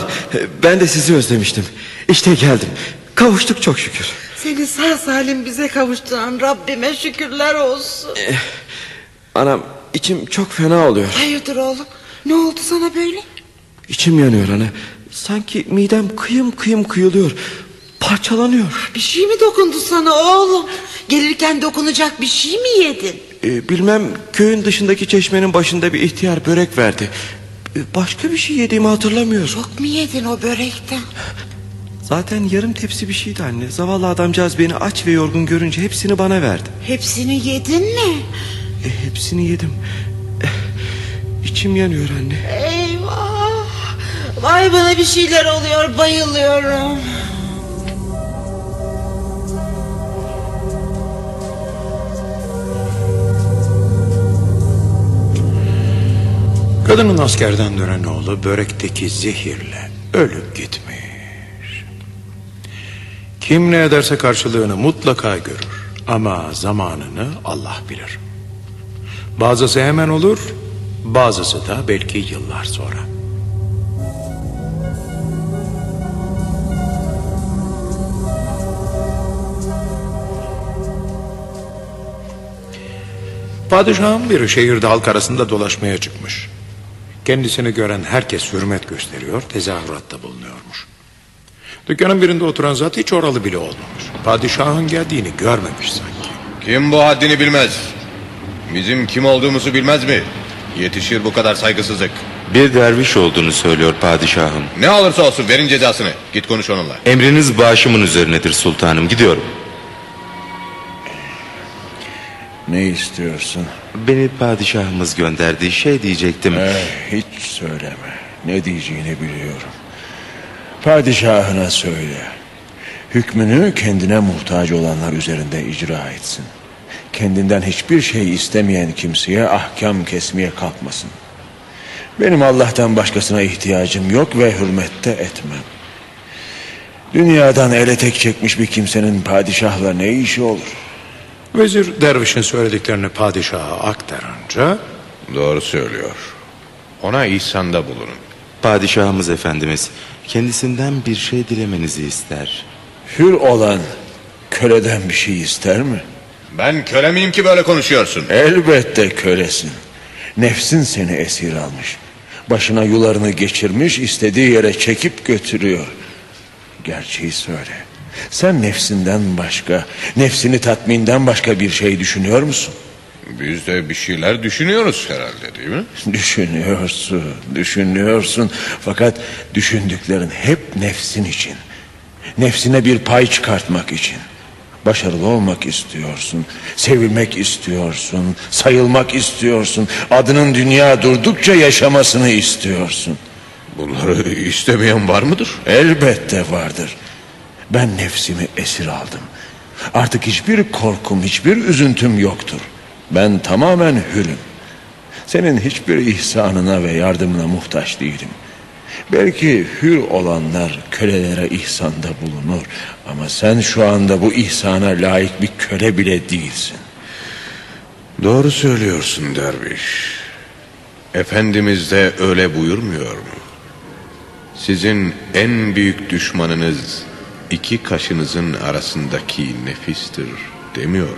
ben de sizi özlemiştim. İşte geldim. Kavuştuk çok şükür. Seni sağ salim bize kavuşturan Rabbime şükürler olsun. Anam içim çok fena oluyor. Hayırdır oğlum ne oldu sana böyle? İçim yanıyor ana. Sanki midem kıyım kıyım kıyılıyor. Parçalanıyor. Bir şey mi dokundu sana oğlum? Gelirken dokunacak bir şey mi yedin? Ee, bilmem köyün dışındaki çeşmenin başında bir ihtiyar börek verdi. Ee, başka bir şey yediğimi hatırlamıyorum. Çok mu yedin o börekten? Zaten yarım tepsi bir şeydi anne. Zavallı adamcağız beni aç ve yorgun görünce hepsini bana verdi. Hepsini yedin mi? E, hepsini yedim. Eh, İçim yanıyor anne. Eyvah. Vay bana bir şeyler oluyor bayılıyorum. Kadının askerden dönen oğlu börekteki zehirle ölüp gitmiş. Kim ne ederse karşılığını mutlaka görür. Ama zamanını Allah bilir. Bazısı hemen olur, bazısı da belki yıllar sonra. Padişahın bir şehirde halk arasında dolaşmaya çıkmış. Kendisini gören herkes hürmet gösteriyor, tezahüratta bulunuyormuş. Dükkanın birinde oturan zat hiç oralı bile olmamış. Padişahın geldiğini görmemiş sanki. Kim bu haddini bilmez? Bizim kim olduğumuzu bilmez mi? Yetişir bu kadar saygısızlık. Bir derviş olduğunu söylüyor padişahım. Ne olursa olsun verin cezasını. Git konuş onunla. Emriniz başımın üzerinedir sultanım. Gidiyorum. Ne istiyorsun? Beni padişahımız gönderdiği şey diyecektim. Eh, hiç söyleme. Ne diyeceğini biliyorum. Padişahına söyle. Hükmünü kendine muhtaç olanlar üzerinde icra etsin. Kendinden hiçbir şey istemeyen kimseye ahkam kesmeye kalkmasın. Benim Allah'tan başkasına ihtiyacım yok ve hürmette etmem. Dünyadan ele tek çekmiş bir kimsenin padişahla ne işi olur? Vezir dervişin söylediklerini padişaha aktarınca Doğru söylüyor. Ona ihsanda bulunun. Padişahımız efendimiz kendisinden bir şey dilemenizi ister. Hür olan köleden bir şey ister mi? Ben köle miyim ki böyle konuşuyorsun? Elbette kölesin. Nefsin seni esir almış. Başına yularını geçirmiş, istediği yere çekip götürüyor. Gerçeği söyle. Sen nefsinden başka, nefsini tatminden başka bir şey düşünüyor musun? Biz de bir şeyler düşünüyoruz herhalde değil mi? Düşünüyorsun, düşünüyorsun. Fakat düşündüklerin hep nefsin için. Nefsine bir pay çıkartmak için. Başarılı olmak istiyorsun, sevilmek istiyorsun, sayılmak istiyorsun. Adının dünya durdukça yaşamasını istiyorsun. Bunları istemeyen var mıdır? Elbette vardır. Ben nefsimi esir aldım. Artık hiçbir korkum, hiçbir üzüntüm yoktur. Ben tamamen hürüm. Senin hiçbir ihsanına ve yardımına muhtaç değilim. Belki hür olanlar kölelere ihsanda bulunur. Ama sen şu anda bu ihsana layık bir köle bile değilsin. Doğru söylüyorsun derviş. Efendimiz de öyle buyurmuyor mu? Sizin en büyük düşmanınız iki kaşınızın arasındaki nefistir demiyor mu?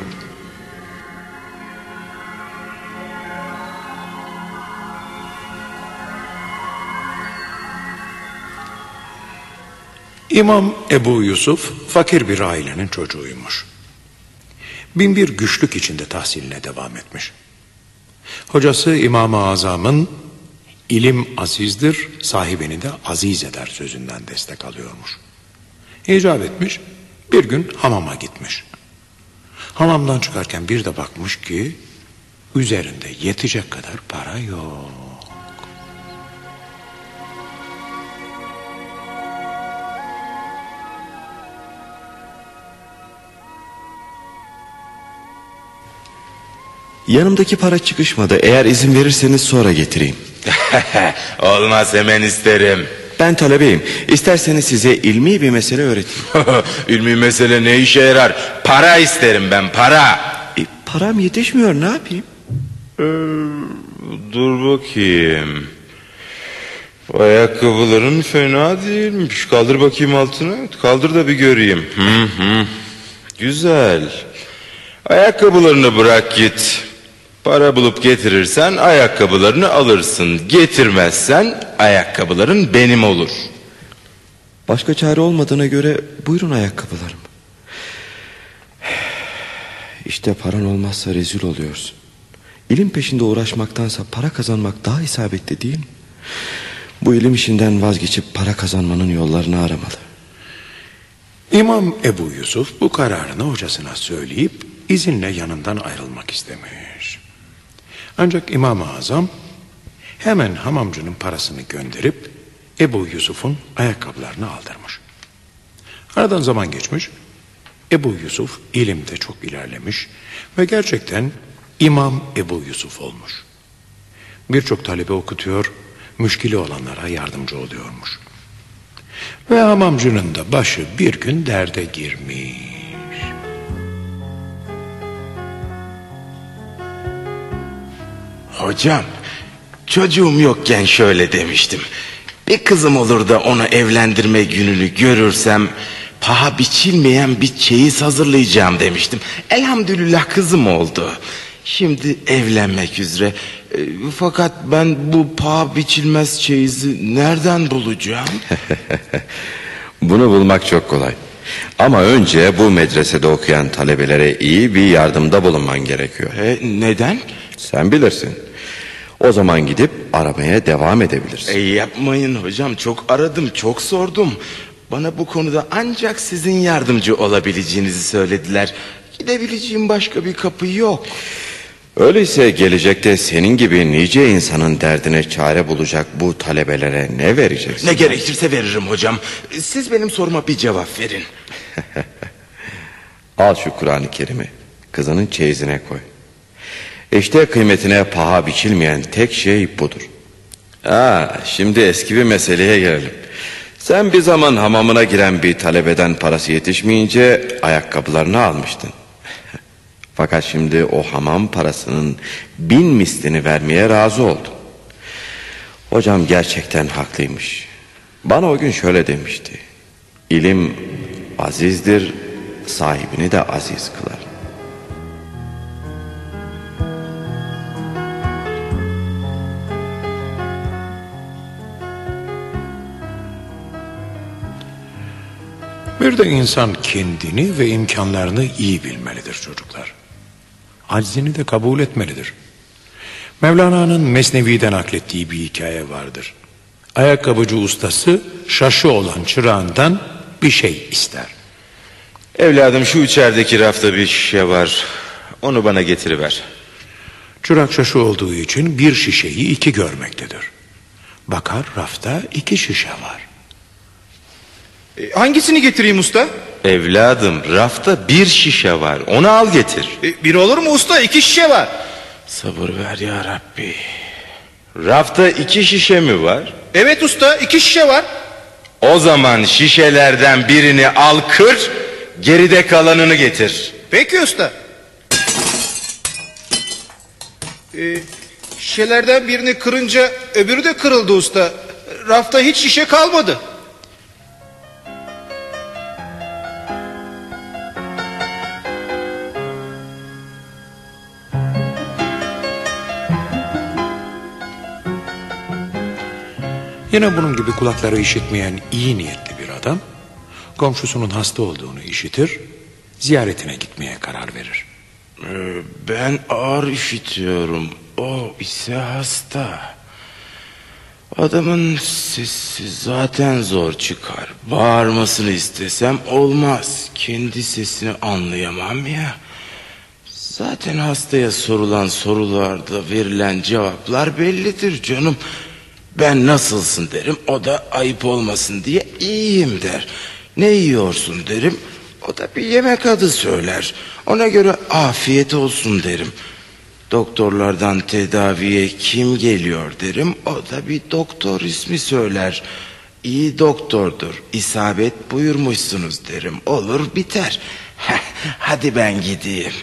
İmam Ebu Yusuf fakir bir ailenin çocuğuymuş. Bin bir güçlük içinde tahsiline devam etmiş. Hocası İmam-ı Azam'ın ilim azizdir, sahibini de aziz eder sözünden destek alıyormuş. İcap etmiş, bir gün hamama gitmiş. Hamamdan çıkarken bir de bakmış ki üzerinde yetecek kadar para yok. Yanımdaki para çıkışmadı. Eğer izin verirseniz sonra getireyim. Olmaz hemen isterim. Ben talebeyim. İsterseniz size ilmi bir mesele öğreteyim. İlmi mesele ne işe yarar? Para isterim ben para. E, param yetişmiyor ne yapayım? Ee, dur bakayım. Ayakkabıların fena değilmiş. Kaldır bakayım altına. Kaldır da bir göreyim. Hı hı. Güzel. Ayakkabılarını bırak git. Para bulup getirirsen ayakkabılarını alırsın. Getirmezsen ayakkabıların benim olur. Başka çare olmadığına göre buyurun ayakkabılarım. İşte paran olmazsa rezil oluyorsun. İlim peşinde uğraşmaktansa para kazanmak daha isabetli değil mi? Bu ilim işinden vazgeçip para kazanmanın yollarını aramalı. İmam Ebu Yusuf bu kararını hocasına söyleyip izinle yanından ayrılmak istemiş. Ancak İmam-ı Azam hemen hamamcının parasını gönderip Ebu Yusuf'un ayakkabılarını aldırmış. Aradan zaman geçmiş. Ebu Yusuf ilimde çok ilerlemiş ve gerçekten İmam Ebu Yusuf olmuş. Birçok talebe okutuyor, müşkili olanlara yardımcı oluyormuş. Ve hamamcının da başı bir gün derde girmiş. Hocam çocuğum yokken şöyle demiştim. Bir kızım olur da onu evlendirme gününü görürsem paha biçilmeyen bir çeyiz hazırlayacağım demiştim. Elhamdülillah kızım oldu. Şimdi evlenmek üzere. E, fakat ben bu paha biçilmez çeyizi nereden bulacağım? Bunu bulmak çok kolay. Ama önce bu medresede okuyan talebelere iyi bir yardımda bulunman gerekiyor. E, neden? Sen bilirsin. O zaman gidip aramaya devam edebilirsin. E, yapmayın hocam çok aradım çok sordum. Bana bu konuda ancak sizin yardımcı olabileceğinizi söylediler. Gidebileceğim başka bir kapı yok. Öyleyse gelecekte senin gibi nice insanın derdine çare bulacak bu talebelere ne vereceksin? Ne gerekirse veririm hocam. Siz benim soruma bir cevap verin. Al şu Kur'an-ı Kerim'i kızının çeyizine koy. İşte kıymetine paha biçilmeyen tek şey budur. Ha, şimdi eski bir meseleye gelelim. Sen bir zaman hamamına giren bir talebeden parası yetişmeyince ayakkabılarını almıştın. Fakat şimdi o hamam parasının bin mislini vermeye razı oldun. Hocam gerçekten haklıymış. Bana o gün şöyle demişti. İlim azizdir, sahibini de aziz kılar. Bir de insan kendini ve imkanlarını iyi bilmelidir çocuklar. Aczini de kabul etmelidir. Mevlana'nın Mesnevi'den naklettiği bir hikaye vardır. Ayakkabıcı ustası şaşı olan çırağından bir şey ister. Evladım şu içerideki rafta bir şişe var. Onu bana getiriver. Çırak şaşı olduğu için bir şişeyi iki görmektedir. Bakar rafta iki şişe var. E, hangisini getireyim usta? Evladım rafta bir şişe var. Onu al getir. E, bir olur mu usta? İki şişe var. Sabır ver ya Rabbi. Rafta iki şişe mi var? Evet usta iki şişe var. O zaman şişelerden birini al kır, geride kalanını getir. Peki usta. Ee, şişelerden birini kırınca öbürü de kırıldı usta. Rafta hiç şişe kalmadı. Yine bunun gibi kulakları işitmeyen iyi niyetli bir adam komşusunun hasta olduğunu işitir, ziyaretine gitmeye karar verir. Ee, Ben ağır işitiyorum. O ise hasta. Adamın sesi zaten zor çıkar. Bağırmasını istesem olmaz. Kendi sesini anlayamam ya. Zaten hastaya sorulan sorularda verilen cevaplar bellidir canım. Ben nasılsın derim. O da ayıp olmasın diye iyiyim der. Ne yiyorsun derim. O da bir yemek adı söyler. Ona göre afiyet olsun derim. Doktorlardan tedaviye kim geliyor derim. O da bir doktor ismi söyler. İyi doktordur. İsabet buyurmuşsunuz derim. Olur biter. Hadi ben gideyim.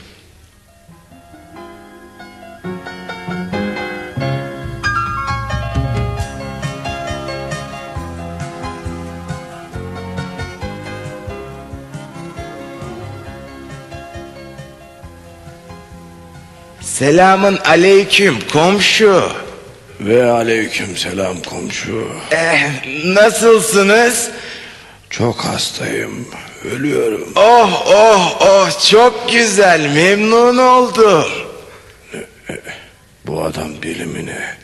Selamın aleyküm komşu. Ve aleyküm selam komşu. Eh, nasılsınız? Çok hastayım. Ölüyorum. Oh oh oh çok güzel memnun oldum. Bu adam bilimine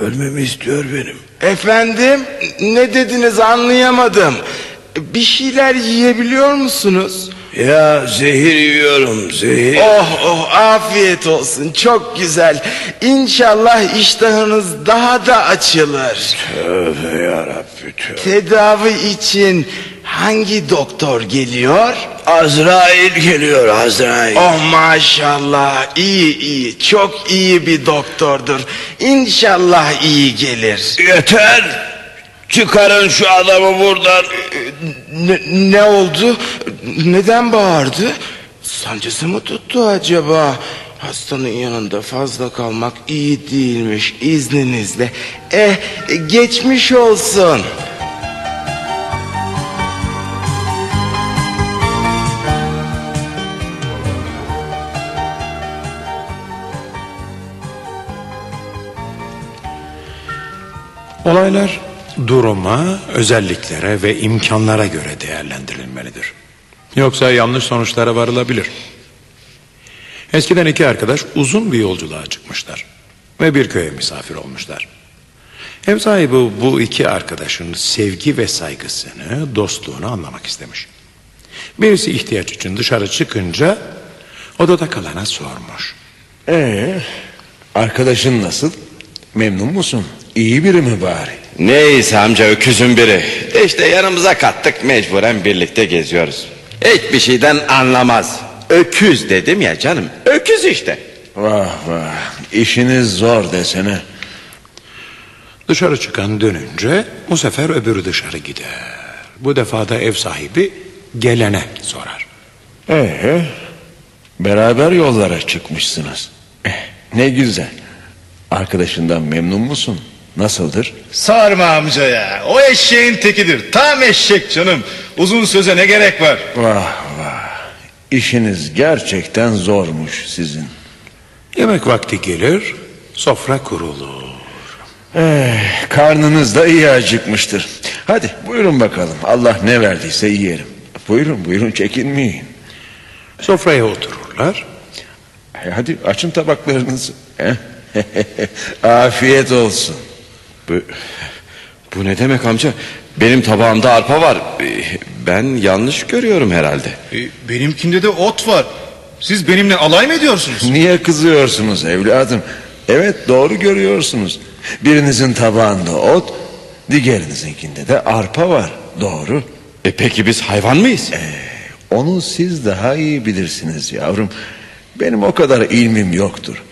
ölmemi istiyor benim. Efendim ne dediniz anlayamadım. Bir şeyler yiyebiliyor musunuz? Ya zehir yiyorum zehir. Oh oh afiyet olsun çok güzel. İnşallah iştahınız daha da açılır. Tövbe yarabbi tövbe. Tedavi için hangi doktor geliyor? Azrail geliyor Azrail. Oh maşallah iyi iyi çok iyi bir doktordur. İnşallah iyi gelir. Yeter. Çıkarın şu adamı buradan. Ne, ne oldu? Neden bağırdı? Sancısı mı tuttu acaba? Hastanın yanında fazla kalmak iyi değilmiş izninizle. Eh geçmiş olsun. Olaylar duruma, özelliklere ve imkanlara göre değerlendirilmelidir. Yoksa yanlış sonuçlara varılabilir. Eskiden iki arkadaş uzun bir yolculuğa çıkmışlar ve bir köye misafir olmuşlar. Ev sahibi bu iki arkadaşın sevgi ve saygısını, dostluğunu anlamak istemiş. Birisi ihtiyaç için dışarı çıkınca odada kalana sormuş. Ee, arkadaşın nasıl? Memnun musun? İyi biri mi bari? Neyse amca öküzün biri. İşte yanımıza kattık mecburen birlikte geziyoruz. Hiçbir şeyden anlamaz. Öküz dedim ya canım. Öküz işte. Vah vah. İşiniz zor desene. Dışarı çıkan dönünce bu sefer öbürü dışarı gider. Bu defa da ev sahibi gelene sorar. Ee, beraber yollara çıkmışsınız. Eh, ne güzel. Arkadaşından memnun musun? Nasıldır? Sarma amca ya. O eşeğin tekidir. Tam eşek canım. Uzun söze ne gerek var? Vah vah. İşiniz gerçekten zormuş sizin. Yemek vakti gelir, sofra kurulur. Eh, karnınız da iyi acıkmıştır. Hadi buyurun bakalım. Allah ne verdiyse yiyelim. Buyurun buyurun çekinmeyin. Sofraya otururlar. Eh, Hadi açın tabaklarınızı. Eh? Afiyet olsun. Bu, bu ne demek amca? Benim tabağımda arpa var. Ee, Ben yanlış görüyorum herhalde. E, benimkinde de ot var. Siz benimle alay mı ediyorsunuz? Niye kızıyorsunuz evladım? Evet doğru görüyorsunuz. Birinizin tabağında ot, diğerinizinkinde de arpa var. Doğru. E peki biz hayvan mıyız? onu siz daha iyi bilirsiniz yavrum. Benim o kadar ilmim yoktur.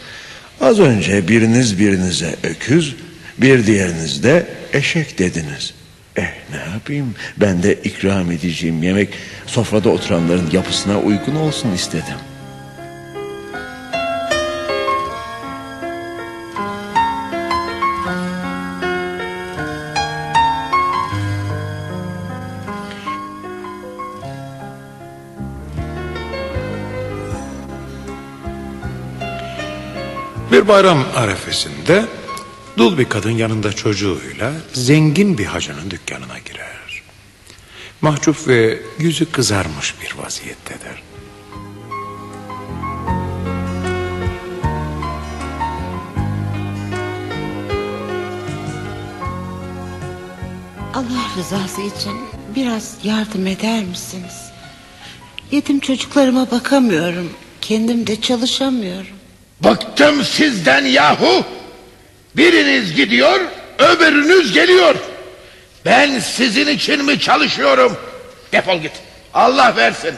Az önce biriniz birinize öküz, bir diğeriniz de eşek dediniz. Eh ne yapayım ben de ikram edeceğim yemek sofrada oturanların yapısına uygun olsun istedim. Bir bayram arefesinde dul bir kadın yanında çocuğuyla zengin bir hacının dükkanına girer. Mahcup ve yüzü kızarmış bir vaziyettedir. Allah rızası için biraz yardım eder misiniz? Yetim çocuklarıma bakamıyorum. Kendim de çalışamıyorum. Bıktım sizden yahu. Biriniz gidiyor, öbürünüz geliyor. Ben sizin için mi çalışıyorum? Defol git. Allah versin.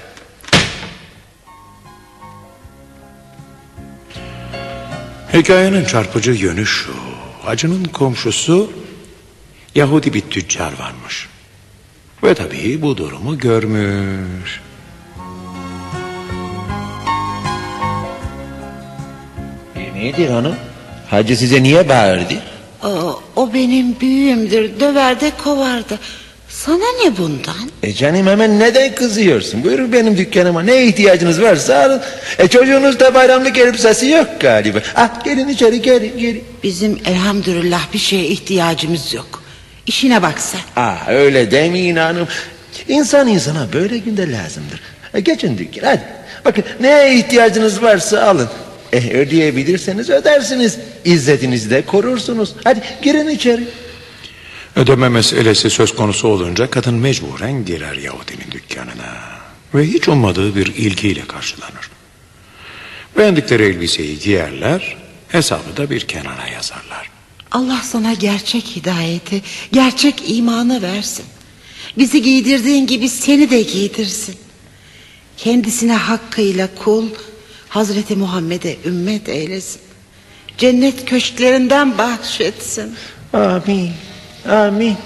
Hikayenin çarpıcı yönü şu. Hacının komşusu Yahudi bir tüccar varmış. Ve tabii bu durumu görmüş. Nedir hanım? Hacı size niye bağırdı? O, o benim büyüğümdür. Döver de kovardı. Sana ne bundan? E canım hemen neden kızıyorsun? Buyurun benim dükkanıma ne ihtiyacınız varsa alın. E çocuğunuzda bayramlık elbisesi yok galiba. Ah gelin içeri gelin gelin. Bizim elhamdülillah bir şeye ihtiyacımız yok. İşine bak sen. Ah öyle demeyin hanım. İnsan insana böyle günde lazımdır. E, geçin dükkan hadi. Bakın neye ihtiyacınız varsa alın. E, ödeyebilirseniz ödersiniz. İzzetinizi de korursunuz. Hadi girin içeri. Ödeme meselesi söz konusu olunca kadın mecburen girer Yahudinin dükkanına. Ve hiç ummadığı bir ilgiyle karşılanır. Beğendikleri elbiseyi giyerler, hesabı da bir kenara yazarlar. Allah sana gerçek hidayeti, gerçek imanı versin. Bizi giydirdiğin gibi seni de giydirsin. Kendisine hakkıyla kul, Hazreti Muhammed'e ümmet eylesin. Cennet köşklerinden bahşetsin. Amin. Amin.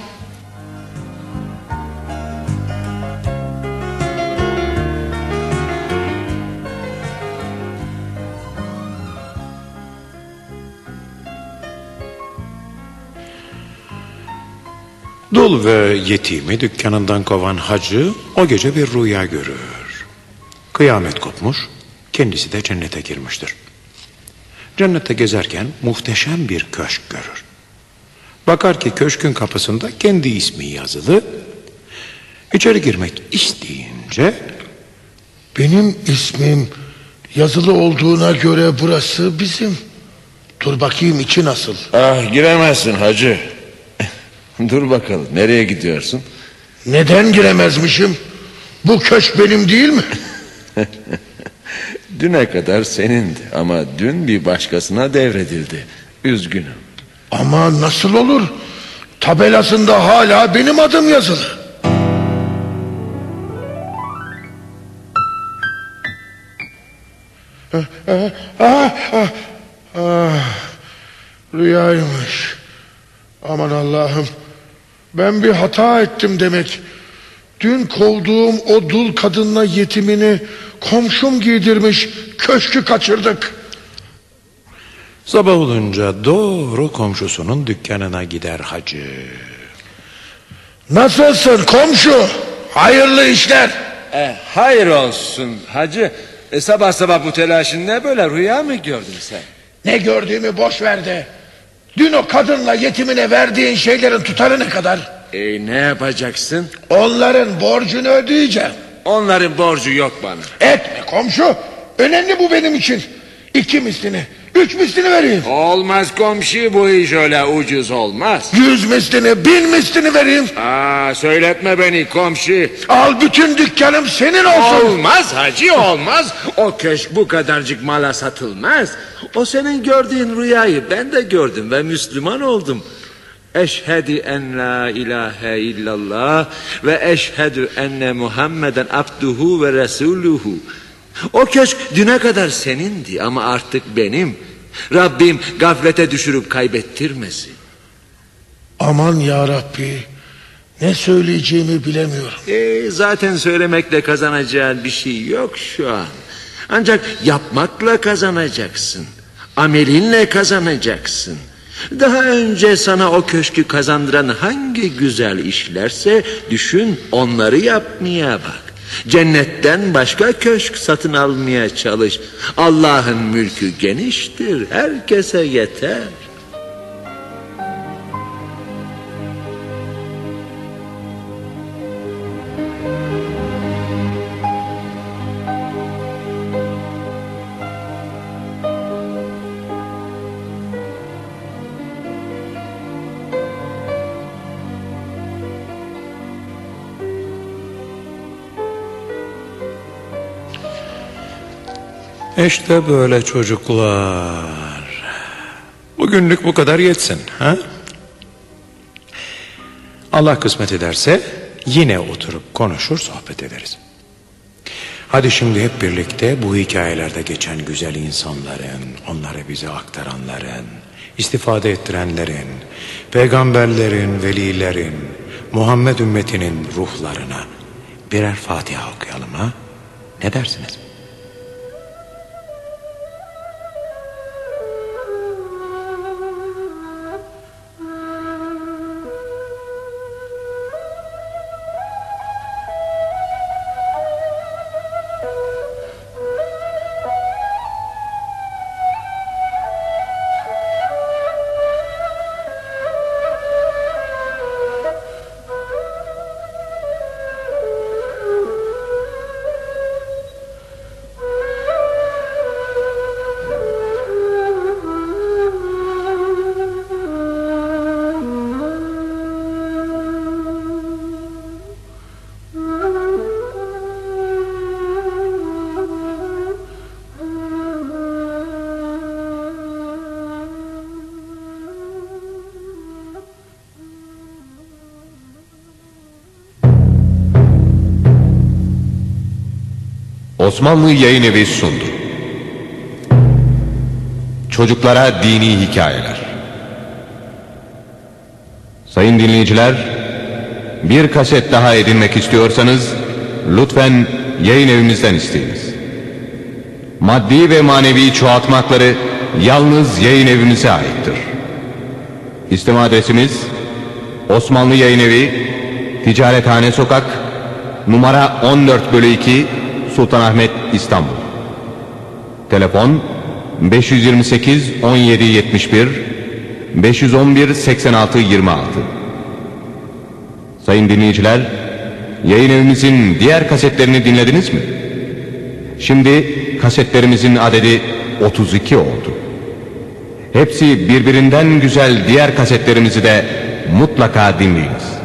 Dul ve yetimi dükkanından kovan hacı o gece bir rüya görür. Kıyamet kopmuş, kendisi de cennete girmiştir. Cennette gezerken muhteşem bir köşk görür. Bakar ki köşkün kapısında kendi ismi yazılı. İçeri girmek isteyince Benim ismim yazılı olduğuna göre burası bizim. Dur bakayım içi nasıl? Ah giremezsin hacı. Dur bakalım nereye gidiyorsun? Neden giremezmişim? Bu köşk benim değil mi? Düne kadar senindi ama dün bir başkasına devredildi. Üzgünüm. Ama nasıl olur? Tabelasında hala benim adım yazılı. Ah, ah, ah, rüyaymış. Aman Allah'ım. Ben bir hata ettim demek. Dün kovduğum o dul kadınla yetimini komşum giydirmiş. Köşkü kaçırdık. Sabah olunca doğru komşusunun dükkanına gider hacı. Nasılsın komşu? Hayırlı işler. E, hayır olsun hacı. E, sabah sabah bu telaşın ne böyle rüya mı gördün sen? Ne gördüğümü boş ver de. Dün o kadınla yetimine verdiğin şeylerin tutarı ne kadar? E, ne yapacaksın? Onların borcunu ödeyeceğim. Onların borcu yok bana. Etme komşu. Önemli bu benim için. İki mislini, üç mislini vereyim. Olmaz komşu bu iş öyle ucuz olmaz. Yüz mislini, bin mislini vereyim. Aa, söyletme beni komşu. Al bütün dükkanım senin olsun. Olmaz hacı olmaz. O köşk bu kadarcık mala satılmaz. O senin gördüğün rüyayı ben de gördüm ve Müslüman oldum. Eşhedü en la ilahe illallah ve eşhedü enne Muhammeden abduhu ve resuluhu. O köşk düne kadar senindi ama artık benim. Rabbim gaflete düşürüp kaybettirmesin. Aman ya Rabbi. Ne söyleyeceğimi bilemiyorum. E, zaten söylemekle kazanacağın bir şey yok şu an. Ancak yapmakla kazanacaksın. Amelinle kazanacaksın. Daha önce sana o köşkü kazandıran hangi güzel işlerse düşün onları yapmaya bak. Cennetten başka köşk satın almaya çalış. Allah'ın mülkü geniştir, herkese yeter. İşte böyle çocuklar. Bugünlük bu kadar yetsin. Ha? Allah kısmet ederse yine oturup konuşur sohbet ederiz. Hadi şimdi hep birlikte bu hikayelerde geçen güzel insanların, onları bize aktaranların, istifade ettirenlerin, peygamberlerin, velilerin, Muhammed ümmetinin ruhlarına birer Fatiha okuyalım ha? Ne dersiniz? Osmanlı Yayın Evi sundu. Çocuklara Dini Hikayeler Sayın dinleyiciler, bir kaset daha edinmek istiyorsanız lütfen yayın evimizden isteyiniz. Maddi ve manevi çoğaltmakları yalnız yayın evimize aittir. İstem adresimiz Osmanlı Yayın Evi, Ticarethane Sokak, numara 14 bölü 2, Sultanahmet İstanbul. Telefon 528 17 71 511 86 26. Sayın dinleyiciler, yayın evimizin diğer kasetlerini dinlediniz mi? Şimdi kasetlerimizin adedi 32 oldu. Hepsi birbirinden güzel diğer kasetlerimizi de mutlaka dinleyiniz.